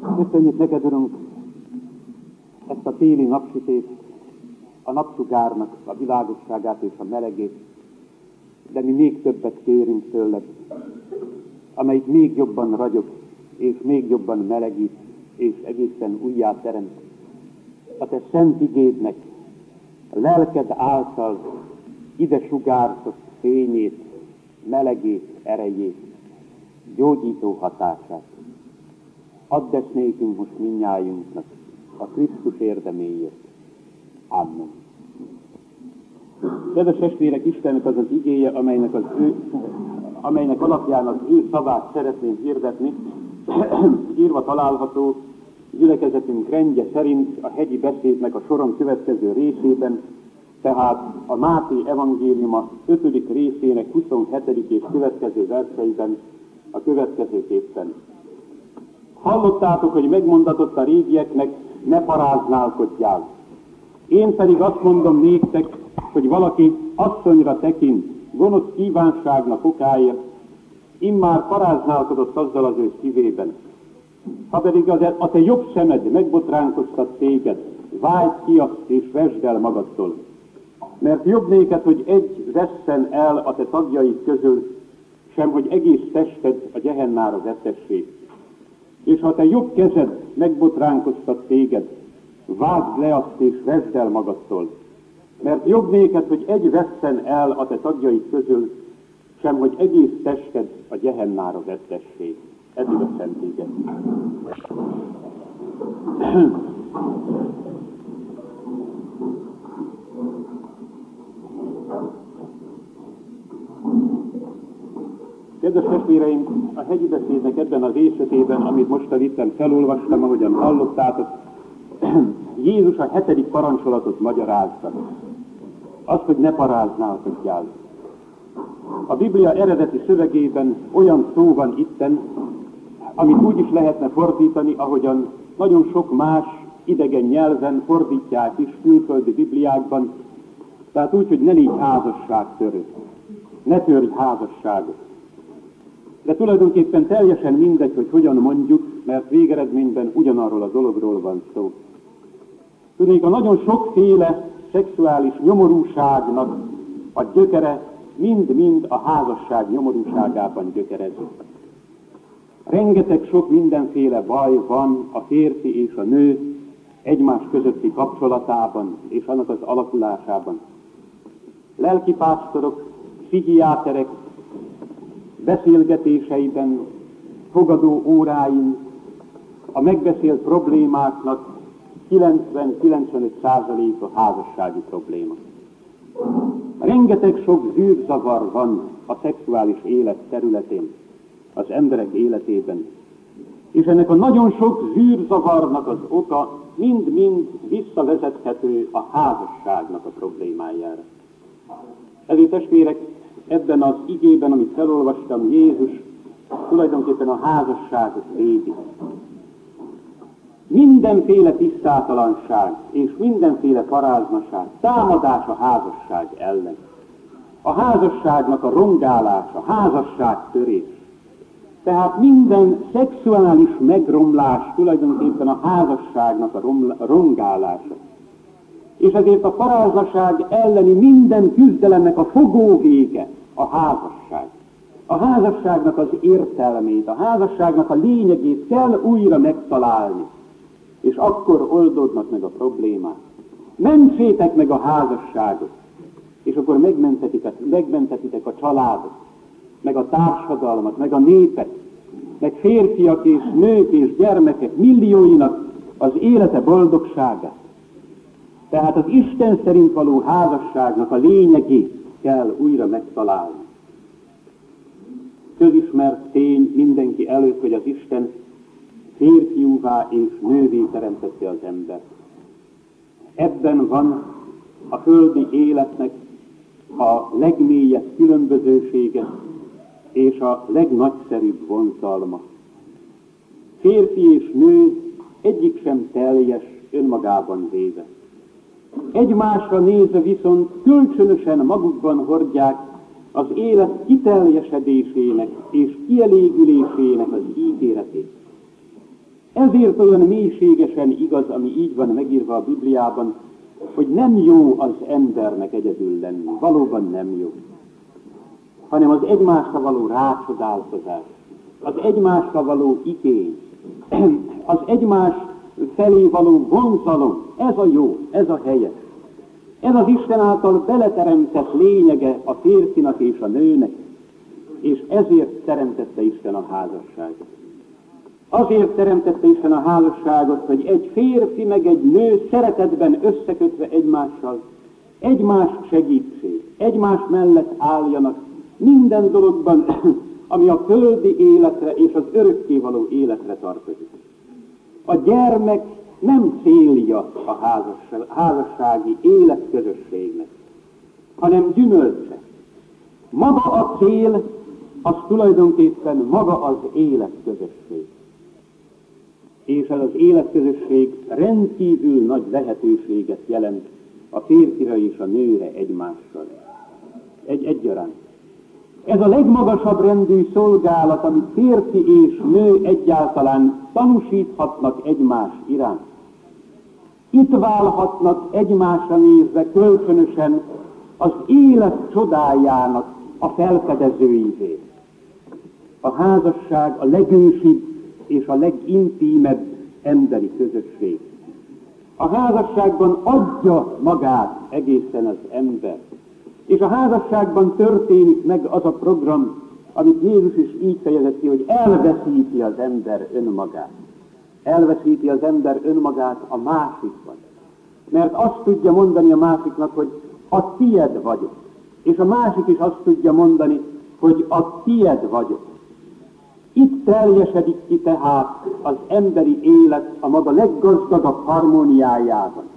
Köszönjük neked, Urunk, ezt a téli napsütést, a napsugárnak a világosságát és a melegét, de mi még többet kérünk tőled, amelyik még jobban ragyog, és még jobban melegít, és egészen újjá teremt. A te szent igédnek, lelked által ide sugárzott fényét, melegét, erejét, gyógyító hatását. Add ezt nékünk most minnyájunknak, a Krisztus érdeméért. Amen. Kedves testvérek, Istennek az az igéje, amelynek, az ő, amelynek alapján az ő szavát szeretném hirdetni, írva található gyülekezetünk rendje szerint a hegyi beszédnek a soron következő részében, tehát a Máté evangéliuma 5. részének 27. és következő verseiben a következőképpen. Hallottátok, hogy megmondatott a régieknek, ne paráználkodjál. Én pedig azt mondom néktek, hogy valaki asszonyra tekint, gonosz kívánságnak okáért, immár paráználkodott azzal az ő szívében. Ha pedig az, a te jobb szemed megbotránkoztat téged, vágy ki azt és vesd el magadtól. Mert jobb néked, hogy egy vesszen el a te tagjaid közül, sem hogy egész tested a gyehennára vetessé. És ha te jobb kezed megbotránkoztat téged, vágd le azt és vesd el magadtól. Mert jobb néked, hogy egy vesszen el a te tagjaid közül, sem hogy egész tested a gyehennára vettessé. Eddig a szent éget. Kedves testvéreim, a hegyi beszédnek ebben a részletében, amit most itt felolvastam, ahogyan hallottátok, Jézus a hetedik parancsolatot magyarázta. Azt, hogy ne paráználkodjál. A Biblia eredeti szövegében olyan szó van itten, amit úgy is lehetne fordítani, ahogyan nagyon sok más idegen nyelven fordítják is külföldi Bibliákban, tehát úgy, hogy ne légy házasságtörő, ne törj házasságot. De tulajdonképpen teljesen mindegy, hogy hogyan mondjuk, mert végeredményben ugyanarról a dologról van szó. Tudnék, a nagyon sokféle szexuális nyomorúságnak a gyökere mind-mind a házasság nyomorúságában gyökerezik. Rengeteg sok mindenféle baj van a férfi és a nő egymás közötti kapcsolatában és annak az alakulásában. Lelkipásztorok, pszichiáterek beszélgetéseiben, fogadó óráin a megbeszélt problémáknak 90-95% a házassági probléma. Rengeteg sok zűrzavar van a szexuális élet területén, az emberek életében. És ennek a nagyon sok zűrzavarnak az oka mind-mind visszavezethető a házasságnak a problémájára. Ezért testvérek, ebben az igében, amit felolvastam, Jézus tulajdonképpen a házasságot védi. Mindenféle tisztátalanság és mindenféle paráznaság, támadás a házasság ellen. A házasságnak a rongálás, a házasság törés. Tehát minden szexuális megromlás tulajdonképpen a házasságnak a rongálása. És ezért a paráznaság elleni minden küzdelemnek a fogóvége a házasság. A házasságnak az értelmét, a házasságnak a lényegét kell újra megtalálni és akkor oldódnak meg a problémák. Mentsétek meg a házasságot, és akkor megmentetitek a családot, meg a társadalmat, meg a népet, meg férfiak és nők és gyermekek millióinak az élete boldogságát. Tehát az Isten szerint való házasságnak a lényegét kell újra megtalálni. Közismert tény mindenki előtt, hogy az Isten férfiúvá és nővé teremtette az ember. Ebben van a földi életnek a legmélyebb különbözősége és a legnagyszerűbb vonzalma. Férfi és nő egyik sem teljes önmagában véve. Egymásra nézve viszont kölcsönösen magukban hordják az élet kiteljesedésének és kielégülésének az ígéretét. Ezért olyan mélységesen igaz, ami így van megírva a Bibliában, hogy nem jó az embernek egyedül lenni. Valóban nem jó. Hanem az egymásra való rácsodálkozás, az egymásra való igény, az egymás felé való vonzalom, ez a jó, ez a helyes. Ez az Isten által beleteremtett lényege a férfinak és a nőnek, és ezért teremtette Isten a házasságot. Azért teremtette Isten a házasságot, hogy egy férfi meg egy nő szeretetben összekötve egymással, egymás segítség, egymás mellett álljanak minden dologban, ami a földi életre és az örökkévaló életre tartozik. A gyermek nem célja a házassági életközösségnek, hanem gyümölcse. Maga a cél, az tulajdonképpen maga az életközösség. És ez az életközösség rendkívül nagy lehetőséget jelent a férfira és a nőre egymással. Egy egyaránt. Ez a legmagasabb rendű szolgálat, amit férfi és nő egyáltalán tanúsíthatnak egymás iránt. Itt válhatnak egymásra nézve kölcsönösen az élet csodájának a felfedezőivé. A házasság a legősibb és a legintímebb emberi közösség. A házasságban adja magát egészen az ember. És a házasságban történik meg az a program, amit Jézus is így fejezett ki, hogy elveszíti az ember önmagát. Elveszíti az ember önmagát a másikban. Mert azt tudja mondani a másiknak, hogy a tied vagyok. És a másik is azt tudja mondani, hogy a tied vagyok. Itt teljesedik ki tehát az emberi élet a maga leggazdagabb harmóniájában.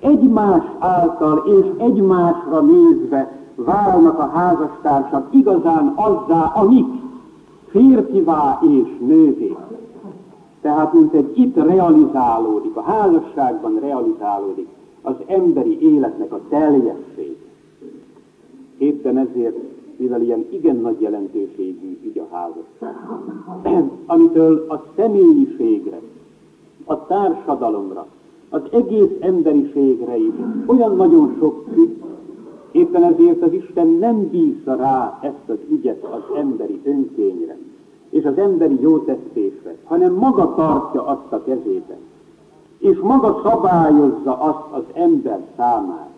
Egymás által és egymásra nézve válnak a házastársak igazán azzá, amik férfivá és nővé. Tehát, mint egy itt realizálódik, a házasságban realizálódik az emberi életnek a teljesség. Éppen ezért, mivel ilyen igen nagy jelentőségű ügy a házasság, amitől a személyiségre, a társadalomra, az egész emberiségre is olyan nagyon sok függ, éppen ezért az Isten nem bízza rá ezt az ügyet az emberi önkényre, és az emberi jótesztésre, hanem maga tartja azt a kezében, és maga szabályozza azt az ember számára.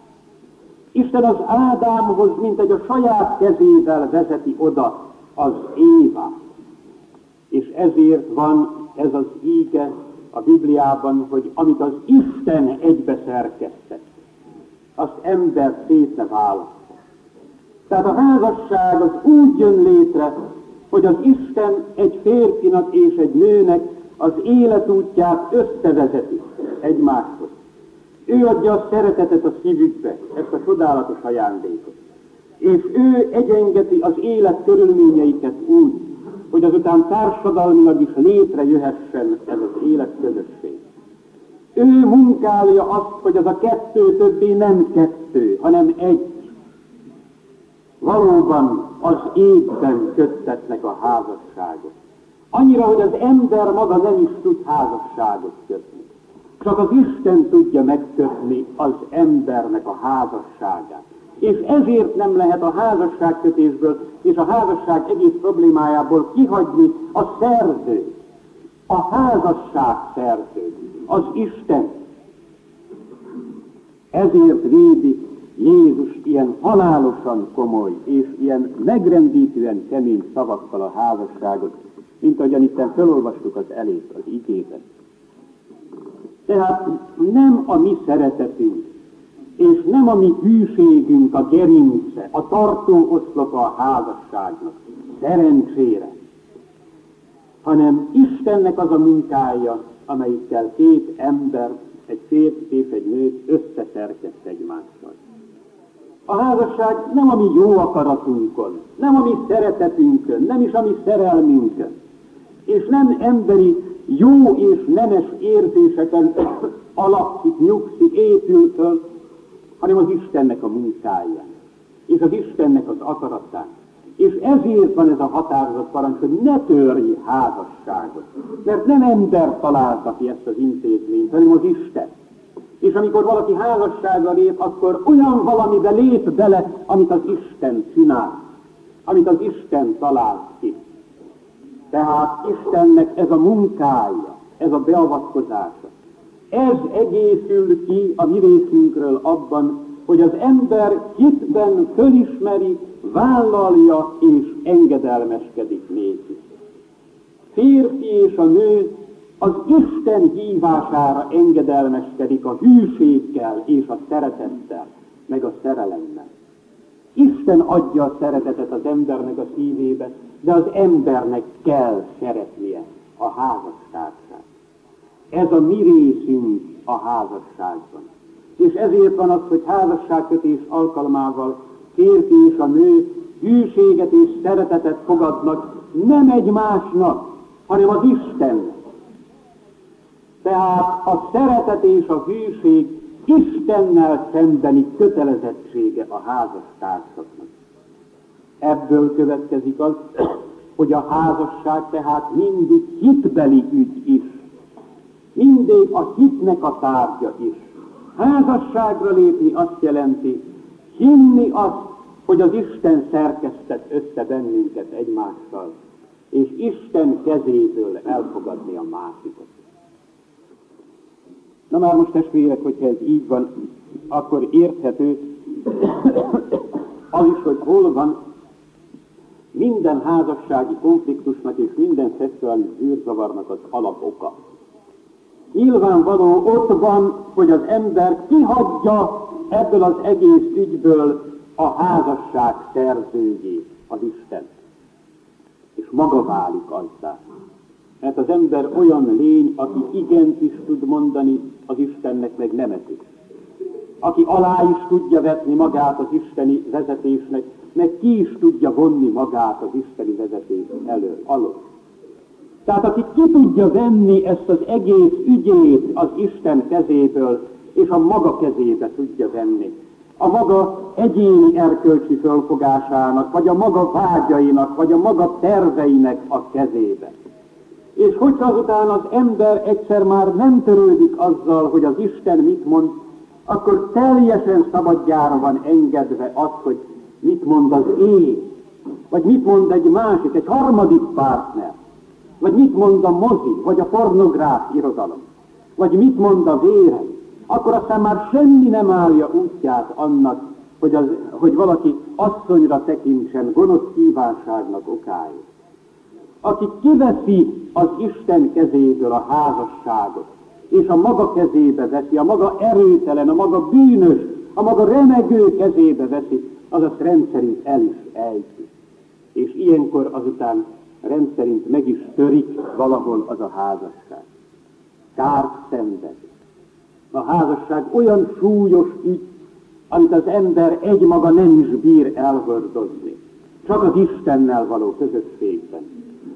Isten az Ádámhoz, mint egy a saját kezével vezeti oda az Évát. És ezért van ez az íge a Bibliában, hogy amit az Isten egybe szerkesztett, azt ember szét ne választ. Tehát a házasság az úgy jön létre, hogy az Isten egy férfinak és egy nőnek az életútját összevezeti egymáshoz. Ő adja a szeretetet a szívükbe, ezt a csodálatos ajándékot. És ő egyengeti az élet körülményeiket úgy, hogy azután társadalmilag is létrejöhessen ez az életközösség. Ő munkálja azt, hogy az a kettő többé nem kettő, hanem egy. Valóban az égben köttetnek a házasságot. Annyira, hogy az ember maga nem is tud házasságot kötni. Csak az Isten tudja megkötni az embernek a házasságát. És ezért nem lehet a házasságkötésből és a házasság egész problémájából kihagyni a szerzőt. A házasság szerzőt, az Isten. Ezért védi Jézus ilyen halálosan komoly és ilyen megrendítően kemény szavakkal a házasságot, mint ahogyan itt felolvastuk az elét, az igében. Tehát nem a mi szeretetünk, és nem a mi hűségünk a gerince, a tartó oszlopa a házasságnak, szerencsére, hanem Istennek az a munkája, amelyikkel két ember, egy férfi és egy nőt összeszerkeszt egymással. A házasság nem a mi jó akaratunkon, nem a mi szeretetünkön, nem is a mi szerelmünkön, és nem emberi jó és nemes érzéseken alapszik, nyugszik, épül föl, hanem az Istennek a munkája, és az Istennek az akaratán. És ezért van ez a határozat parancs, hogy ne törj házasságot. Mert nem ember találta ki ezt az intézményt, hanem az Isten. És amikor valaki házasságra lép, akkor olyan valamibe lép bele, amit az Isten csinál, amit az Isten talált ki. Tehát Istennek ez a munkája, ez a beavatkozása. Ez egészül ki a mi részünkről abban, hogy az ember hitben fölismeri, vállalja és engedelmeskedik néki. Férfi és a nő az Isten hívására engedelmeskedik a hűséggel és a szeretettel, meg a szerelemmel. Isten adja a szeretetet az embernek a szívébe, de az embernek kell szeretnie a házastársát. Ez a mi részünk a házasságban. És ezért van az, hogy házasságkötés alkalmával férfi és a nő hűséget és szeretetet fogadnak nem egymásnak, hanem az Istennek. Tehát a szeretet és a hűség Istennel szembeni kötelezettsége a házastársaknak. Ebből következik az, hogy a házasság tehát mindig hitbeli ügy is. Mindig a hitnek a tárgya is. Házasságra lépni azt jelenti, hinni azt, hogy az Isten szerkesztett össze bennünket egymással, és Isten kezéből elfogadni a másikot. Na már most testvérek, hogyha ez így van, akkor érthető az is, hogy hol van minden házassági konfliktusnak és minden szexuális zűrzavarnak az alapoka. Nyilvánvaló ott van, hogy az ember kihagyja ebből az egész ügyből a házasság szerzőjét, az Isten. És maga válik azzá. Mert az ember olyan lény, aki igent is tud mondani az Istennek, meg nemet is. Aki alá is tudja vetni magát az isteni vezetésnek, meg ki is tudja vonni magát az isteni vezetés elől, alól. Tehát aki ki tudja venni ezt az egész ügyét az Isten kezéből, és a maga kezébe tudja venni, a maga egyéni erkölcsi fölfogásának, vagy a maga vágyainak, vagy a maga terveinek a kezébe. És hogyha azután az ember egyszer már nem törődik azzal, hogy az Isten mit mond, akkor teljesen szabadjára van engedve az, hogy mit mond az én, vagy mit mond egy másik, egy harmadik partner, vagy mit mond a mozi, vagy a pornográf irodalom, vagy mit mond a vérem, akkor aztán már semmi nem állja útját annak, hogy, az, hogy valaki asszonyra tekintsen gonosz kívánságnak okáért. Aki kiveszi az Isten kezéből a házasságot, és a maga kezébe veszi, a maga erőtelen, a maga bűnös, a maga remegő kezébe veszi, az azt rendszerint el is ejti. És ilyenkor azután rendszerint meg is törik valahol az a házasság. Kárt szenved. A házasság olyan súlyos ügy, amit az ember egymaga nem is bír elhordozni. Csak az Istennel való közösségben.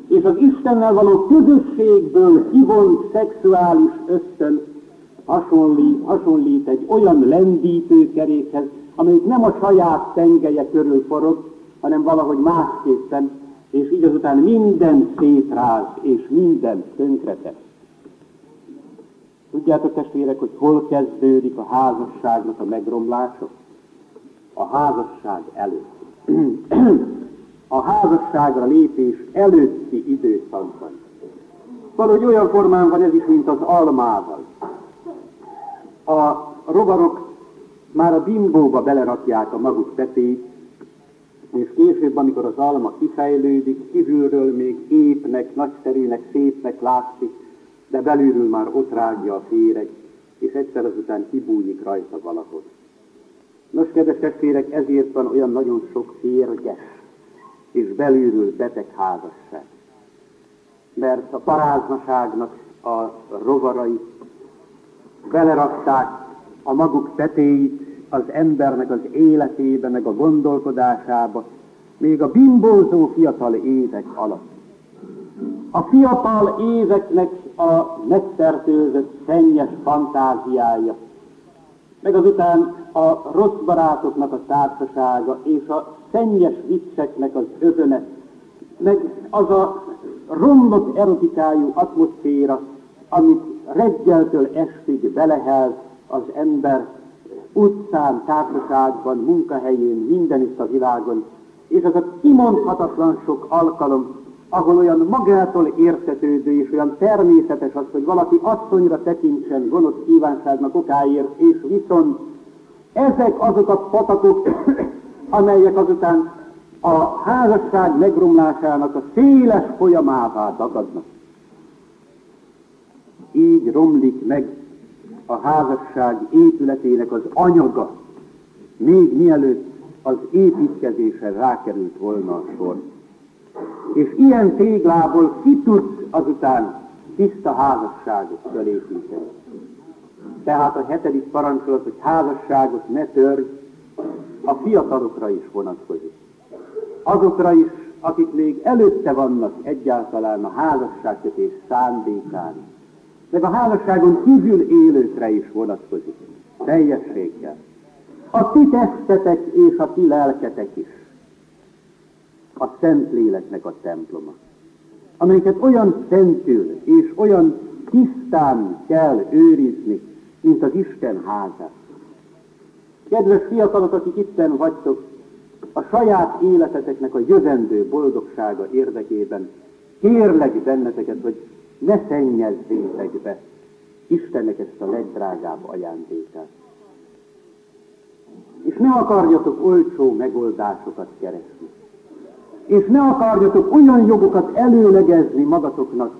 És az Istennel való közösségből kivont szexuális ösztön hasonlít, hasonlít egy olyan lendítőkerékhez, amelyik nem a saját tengelye körül forog, hanem valahogy másképpen, és így azután minden szétráz, és minden tönkretesz. Tudjátok testvérek, hogy hol kezdődik a házasságnak a megromlása? A házasság előtt. a házasságra lépés előtti időszakban. Valahogy olyan formán van ez is, mint az almával. A rovarok már a bimbóba belerakják a maguk tetét, és később, amikor az alma kifejlődik, kívülről még épnek, nagyszerűnek, szépnek látszik, de belülről már ott rágja a féreg, és egyszer azután kibújik rajta valahol. Nos, kedves testvérek, ezért van olyan nagyon sok férges és belülről beteg házasság. Mert a paráznaságnak a rovarai belerakták a maguk tetéit az embernek az életébe, meg a gondolkodásába, még a bimbózó fiatal évek alatt. A fiatal éveknek a megfertőzött, szennyes fantáziája meg azután a rossz barátoknak a társasága, és a szennyes vicceknek az özöne, meg az a romlott erotikájú atmoszféra, amit reggeltől estig belehel az ember utcán, társaságban, munkahelyén, mindenütt a világon, és az a kimondhatatlan sok alkalom, ahol olyan magától értetődő és olyan természetes az, hogy valaki asszonyra tekintsen gonosz kívánságnak okáért, és viszont ezek azok a patakok, amelyek azután a házasság megromlásának a széles folyamává dagadnak. Így romlik meg a házasság épületének az anyaga, még mielőtt az építkezésre rákerült volna a sor. És ilyen téglából ki tud azután tiszta házasságot fölépíteni. Tehát a hetedik parancsolat, hogy házasságot ne törj, a fiatalokra is vonatkozik. Azokra is, akik még előtte vannak egyáltalán a házasságkötés szándékán, meg a házasságon kívül élőkre is vonatkozik. Teljességgel. A ti testetek és a ti lelketek is. A Szent Léleknek a temploma. Amelyeket olyan szentül és olyan tisztán kell őrizni, mint az Isten házát. Kedves fiatalok, akik itten vagytok, a saját életeteknek a jövendő boldogsága érdekében kérlek benneteket, hogy ne szennyezzétek be Istennek ezt a legdrágább ajándékát. És ne akarjatok olcsó megoldásokat keresni. És ne akarjatok olyan jogokat előlegezni magatoknak,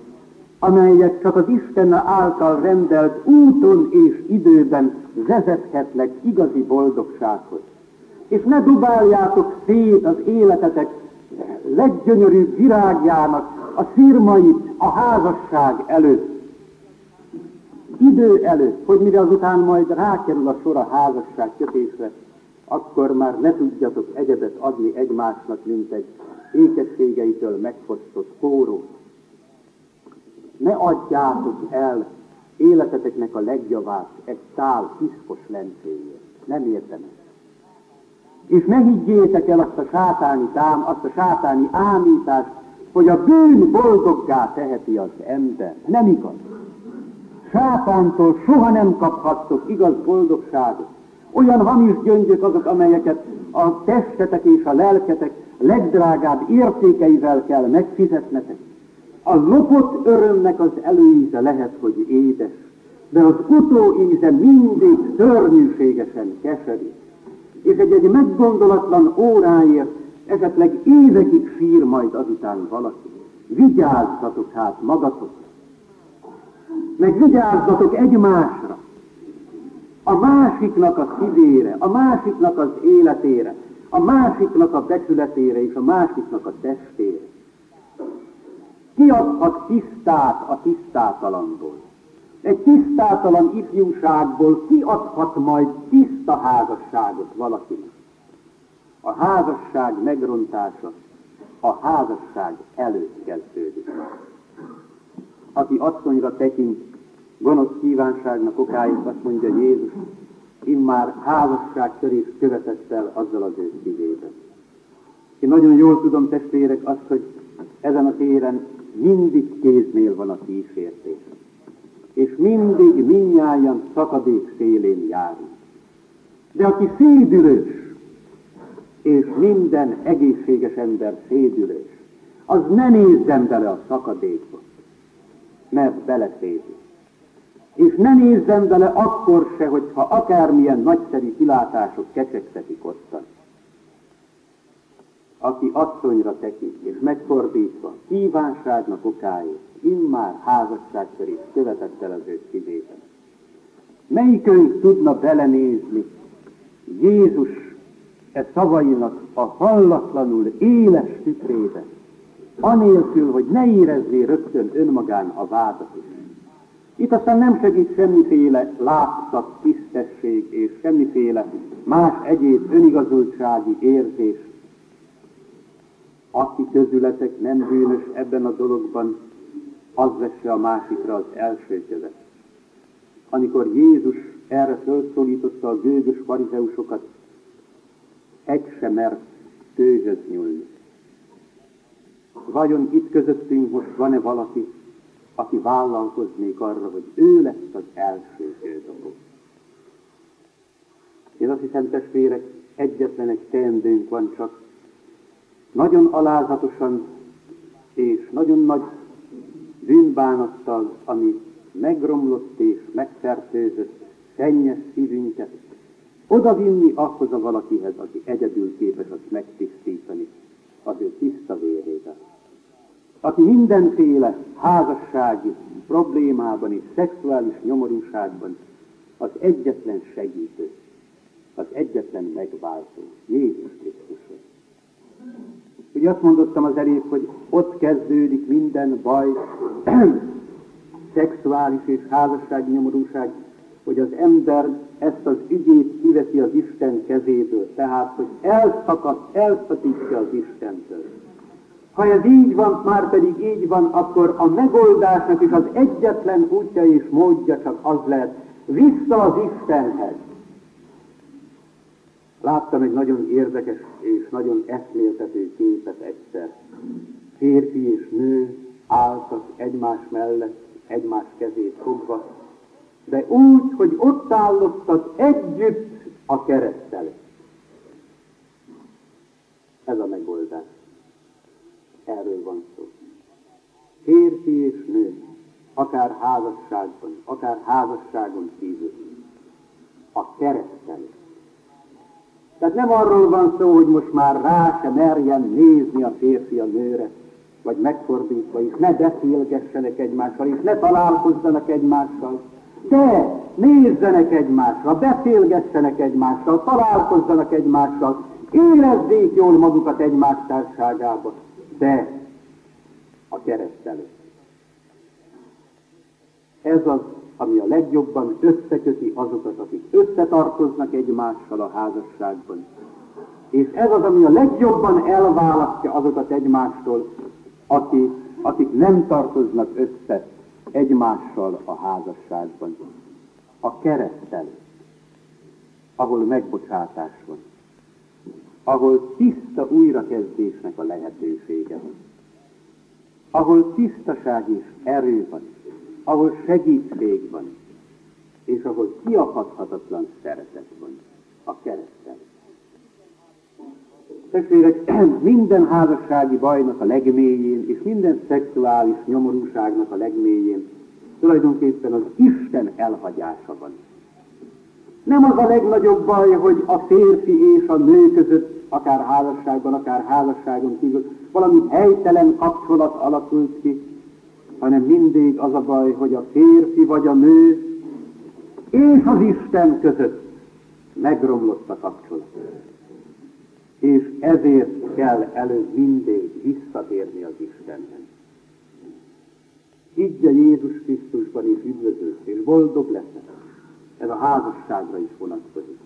amelyek csak az Isten által rendelt úton és időben vezethetnek igazi boldogsághoz. És ne dubáljátok szét az életetek leggyönyörűbb virágjának a szirmait a házasság előtt. Idő előtt, hogy mire azután majd rákerül a sor a házasság kötésre, akkor már ne tudjatok egyebet adni egymásnak, mint egy ékességeitől megfosztott kórót. Ne adjátok el életeteknek a legjavát egy szál piszkos lencséjét. Nem érdemes. És ne higgyétek el azt a sátáni tám, azt a sátáni ámítást, hogy a bűn boldoggá teheti az ember. Nem igaz. Sátántól soha nem kaphattok igaz boldogságot. Olyan hamis gyöngyök azok, amelyeket a testetek és a lelketek legdrágább értékeivel kell megfizetnetek. A lopott örömnek az előíze lehet, hogy édes, de az utóíze mindig szörnyűségesen keserű. És egy, egy meggondolatlan óráért esetleg évekig sír majd azután valaki. Vigyázzatok hát magatokra, meg vigyázzatok egymásra, a másiknak a szívére, a másiknak az életére, a másiknak a becsületére és a másiknak a testére. Kiadhat tisztát a tisztátalanból. Egy tisztátalan ifjúságból kiadhat majd tiszta házasságot valakinek. A házasság megrontása a házasság előtt kezdődik. Aki asszonyra tekint, gonosz kívánságnak okáért azt mondja Jézus, immár házasság törés követett el azzal az ő szívében. Én nagyon jól tudom, testvérek, azt, hogy ezen a téren mindig kéznél van a kísértés. És mindig minnyáján szakadék szélén járunk. De aki szédülős, és minden egészséges ember szédülés, az ne nézzen bele a szakadékba, mert beleszédül. És ne nézzen bele akkor se, hogyha akármilyen nagyszerű kilátások kecsegtetik ottan. Aki asszonyra tekint, és megfordítva, kívánságnak okáért, immár házasságtörés követett el az ő szívében. Melyikünk tudna belenézni Jézus e szavainak a hallatlanul éles tükrébe, anélkül, hogy ne érezzé rögtön önmagán a vádat. Itt aztán nem segít semmiféle látszat, tisztesség és semmiféle más egyéb önigazultsági érzés. Aki közületek nem bűnös ebben a dologban, az vesse a másikra az első követ. Amikor Jézus erre felszólította a gőgös farizeusokat, egy sem mert tőhöz nyúlni. Vajon itt közöttünk most van-e valaki, aki vállalkoznék arra, hogy ő lesz az első kődobó? Én azt hiszem, testvérek, egyetlen egy teendőnk van csak. Nagyon alázatosan és nagyon nagy bűnbánattal, ami megromlott és megfertőzött szennyes szívünket, odavinni ahhoz a valakihez, aki egyedül képes azt megtisztítani, az ő tiszta vérével. Aki mindenféle házassági problémában és szexuális nyomorúságban az egyetlen segítő, az egyetlen megváltó, Jézus Krisztus. Ugye azt mondottam az elég, hogy ott kezdődik minden baj, szexuális és házassági nyomorúság, hogy az ember ezt az ügyét kiveszi az Isten kezéből, tehát, hogy elszakad, elszakítja az Istentől. Ha ez így van, már pedig így van, akkor a megoldásnak is az egyetlen útja és módja csak az lehet, vissza az Istenhez. Láttam egy nagyon érdekes és nagyon eszméltető képet egyszer. Férfi és nő álltak egymás mellett, egymás kezét fogva, de úgy, hogy ott állottak együtt a keresztel. Ez a megoldás. Erről van szó. Férfi és nő, akár házasságban, akár házasságon kívül, a keresztel. Tehát nem arról van szó, hogy most már rá se merjen nézni a férfi a nőre, vagy megfordítva is, ne beszélgessenek egymással, és ne találkozzanak egymással, de nézzenek egymásra, beszélgessenek egymással, találkozzanak egymással, érezzék jól magukat egymás társágába, de a keresztelő. Ez az, ami a legjobban összeköti azokat, akik összetartoznak egymással a házasságban. És ez az, ami a legjobban elválasztja azokat egymástól, akik, akik nem tartoznak össze egymással a házasságban. A keresztel, ahol megbocsátás van, ahol tiszta újrakezdésnek a lehetősége van, ahol tisztaság és erő van, ahol segítség van, és ahol kiakadhatatlan szeretet van, a keresztel. Testvérek, minden házassági bajnak a legmélyén, és minden szexuális nyomorúságnak a legmélyén tulajdonképpen az Isten elhagyása van. Nem az a legnagyobb baj, hogy a férfi és a nő között, akár házasságban, akár házasságon kívül, valami helytelen kapcsolat alakult ki, hanem mindig az a baj, hogy a férfi vagy a nő és az Isten között megromlott a kapcsolat és ezért kell előbb mindig visszatérni az Istenhez. Higgye Jézus Krisztusban és üdvözölt, és boldog leszel. Ez a házasságra is vonatkozik,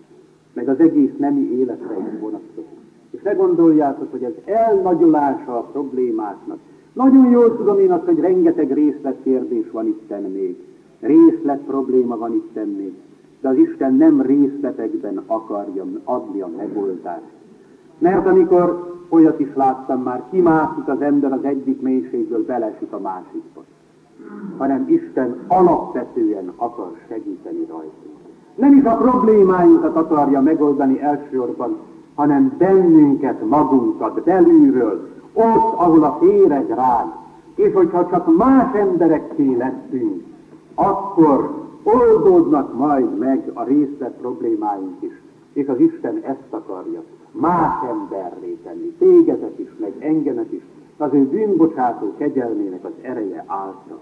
meg az egész nemi életre is vonatkozik. És ne gondoljátok, hogy ez elnagyolása a problémáknak. Nagyon jól tudom én azt, hogy rengeteg részletkérdés van itten még. Részlet probléma van itten még. De az Isten nem részletekben akarja adni a megoldást mert amikor olyat is láttam már, kimászik az ember az egyik mélységből, belesik a másikba. Hanem Isten alapvetően akar segíteni rajtunk. Nem is a problémáinkat akarja megoldani elsősorban, hanem bennünket, magunkat, belülről, ott, ahol a féreg rág. És hogyha csak más emberekké lettünk, akkor oldódnak majd meg a részlet problémáink is. És az Isten ezt akarja más emberré tenni, tégedet is, meg engemet is, az ő bűnbocsátó kegyelmének az ereje által.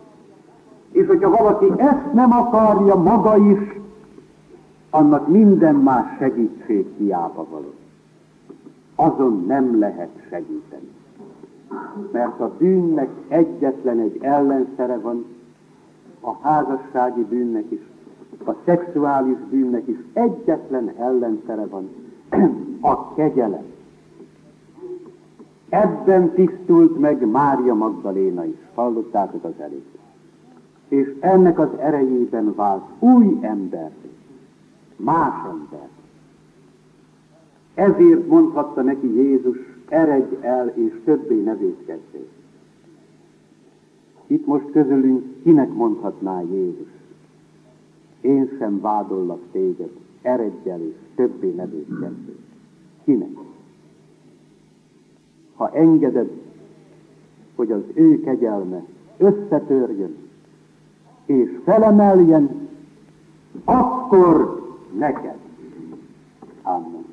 És hogyha valaki ezt nem akarja maga is, annak minden más segítség hiába való. Azon nem lehet segíteni. Mert a bűnnek egyetlen egy ellenszere van, a házassági bűnnek is, a szexuális bűnnek is egyetlen ellenszere van, a kegyelem. Ebben tisztult meg Mária Magdaléna is, hallottátok az előtt. És ennek az erejében vált új ember. más ember. Ezért mondhatta neki Jézus, eredj el, és többé ne védkezzél. Itt most közülünk kinek mondhatná Jézus? Én sem vádollak téged, eredj el, és többé ne védkezzél. Kinek? Ha engeded, hogy az ő kegyelme összetörjön, és felemeljen, akkor neked. Amen.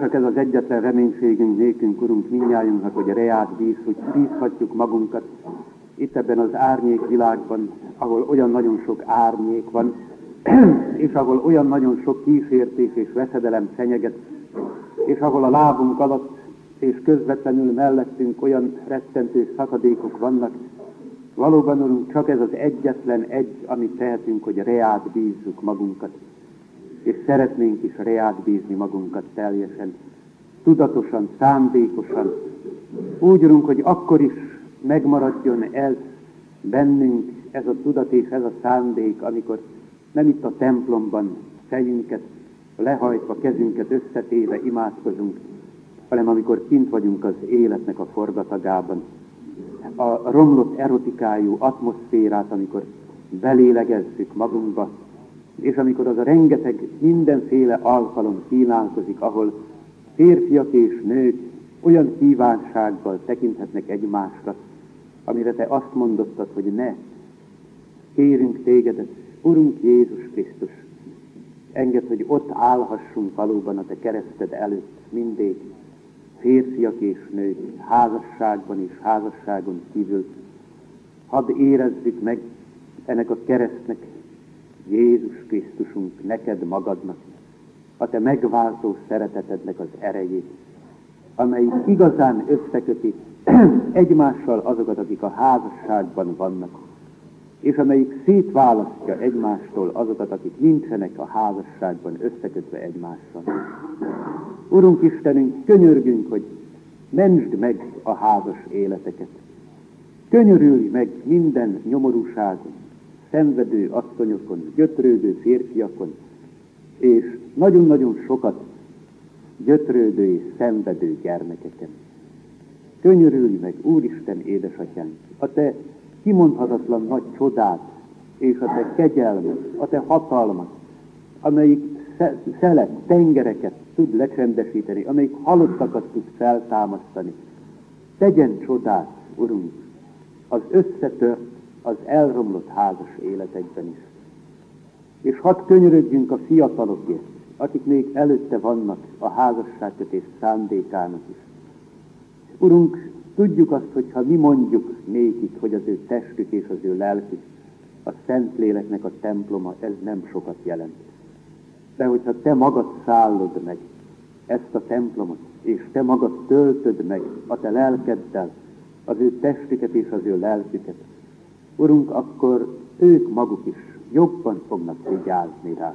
Csak ez az egyetlen reménységünk nékünk, Urunk, minnyájunknak, hogy reát bíz, hogy bízhatjuk magunkat itt ebben az árnyék világban, ahol olyan nagyon sok árnyék van, és ahol olyan nagyon sok kísértés és veszedelem fenyeget, és ahol a lábunk alatt és közvetlenül mellettünk olyan rettentő szakadékok vannak, valóban, Urunk, csak ez az egyetlen egy, amit tehetünk, hogy reát bízzuk magunkat és szeretnénk is reát bízni magunkat teljesen, tudatosan, szándékosan. Úgy, Urunk, hogy akkor is megmaradjon ez bennünk, ez a tudat és ez a szándék, amikor nem itt a templomban fejünket lehajtva, kezünket összetéve imádkozunk, hanem amikor kint vagyunk az életnek a forgatagában. A romlott erotikájú atmoszférát, amikor belélegezzük magunkba, és amikor az a rengeteg mindenféle alkalom kínálkozik, ahol férfiak és nők olyan kívánsággal tekinthetnek egymásra, amire te azt mondottad, hogy ne. Kérünk tégedet, Urunk Jézus Krisztus, enged, hogy ott állhassunk valóban a te kereszted előtt mindig, férfiak és nők, házasságban és házasságon kívül. Hadd érezzük meg ennek a keresztnek Jézus Krisztusunk, neked magadnak, a te megváltó szeretetednek az erejét, amely igazán összeköti egymással azokat, akik a házasságban vannak, és amelyik szétválasztja egymástól azokat, akik nincsenek a házasságban összekötve egymással. Urunk Istenünk, könyörgünk, hogy mentsd meg a házas életeket. Könyörülj meg minden nyomorúságon, szenvedő asszonyokon, gyötrődő férfiakon, és nagyon-nagyon sokat gyötrődő és szenvedő gyermekeken. Könyörülj meg, Úristen édesatyánk, a te kimondhatatlan nagy csodát, és a te kegyelmet, a te hatalmat, amelyik szelet, tengereket tud lecsendesíteni, amelyik halottakat tud feltámasztani. Tegyen csodát, Urunk, az összetört az elromlott házas életekben is. És hadd könyörögjünk a fiatalokért, akik még előtte vannak a házasságkötés szándékának is. Urunk, tudjuk azt, hogy ha mi mondjuk nékik, hogy az ő testük és az ő lelkük, a Szentléleknek a temploma, ez nem sokat jelent. De hogyha te magad szállod meg ezt a templomot, és te magad töltöd meg a te lelkeddel az ő testüket és az ő lelküket, Urunk, akkor ők maguk is jobban fognak vigyázni rá.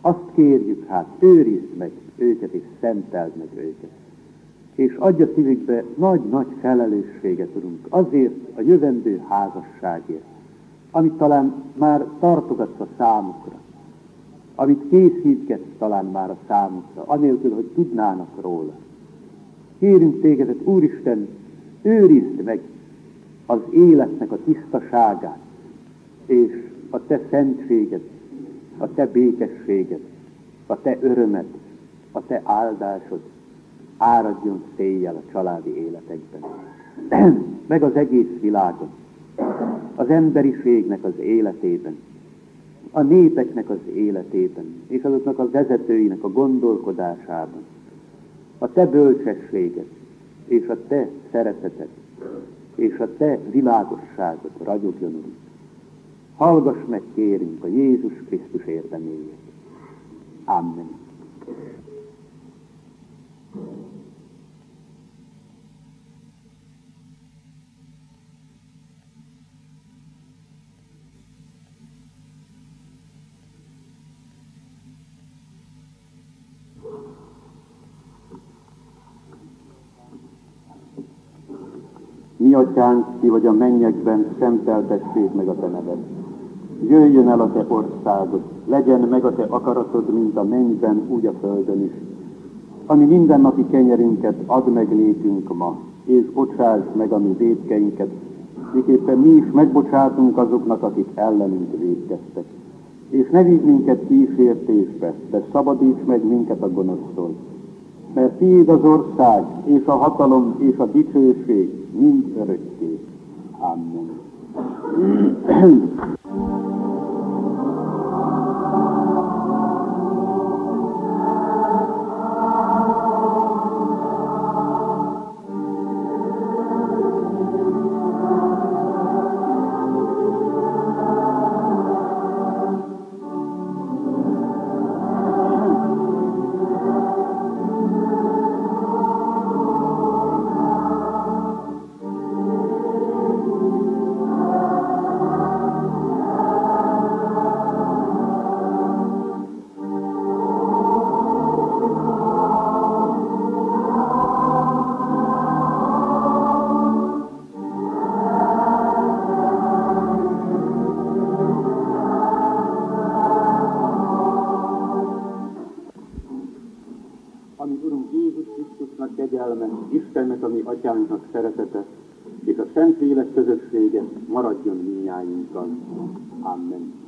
Azt kérjük hát, őrizd meg őket és szenteld meg őket. És adja szívükbe nagy-nagy felelősséget, Urunk, azért a jövendő házasságért, amit talán már tartogatsz a számukra. amit készítgetsz talán már a számukra, anélkül, hogy tudnának róla. Kérünk tégedet, Úristen, őrizd meg az életnek a tisztaságát, és a te szentséged, a te békességed, a te örömed, a te áldásod áradjon széjjel a családi életekben, meg az egész világon, az emberiségnek az életében, a népeknek az életében, és azoknak a vezetőinek a gondolkodásában, a te bölcsességed, és a te szereteted, és a te világosságod ragyogjon, Úr. Hallgass meg, kérünk, a Jézus Krisztus érdeméért. Amen. Mi atyánk, ki vagy a mennyekben, szenteltessék meg a te neved. Jöjjön el a te országod, legyen meg a te akaratod, mint a mennyben, úgy a földön is. Ami mindennapi kenyerünket add meg nékünk ma, és bocsáss meg a mi védkeinket, miképpen mi is megbocsátunk azoknak, akik ellenünk védkeztek. És ne vigy minket kísértésbe, de szabadíts meg minket a gonosztól. Mert tiéd az ország, és a hatalom, és a dicsőség, mind örökké. Amen. közössége maradjon minnyájunkkal. Amen.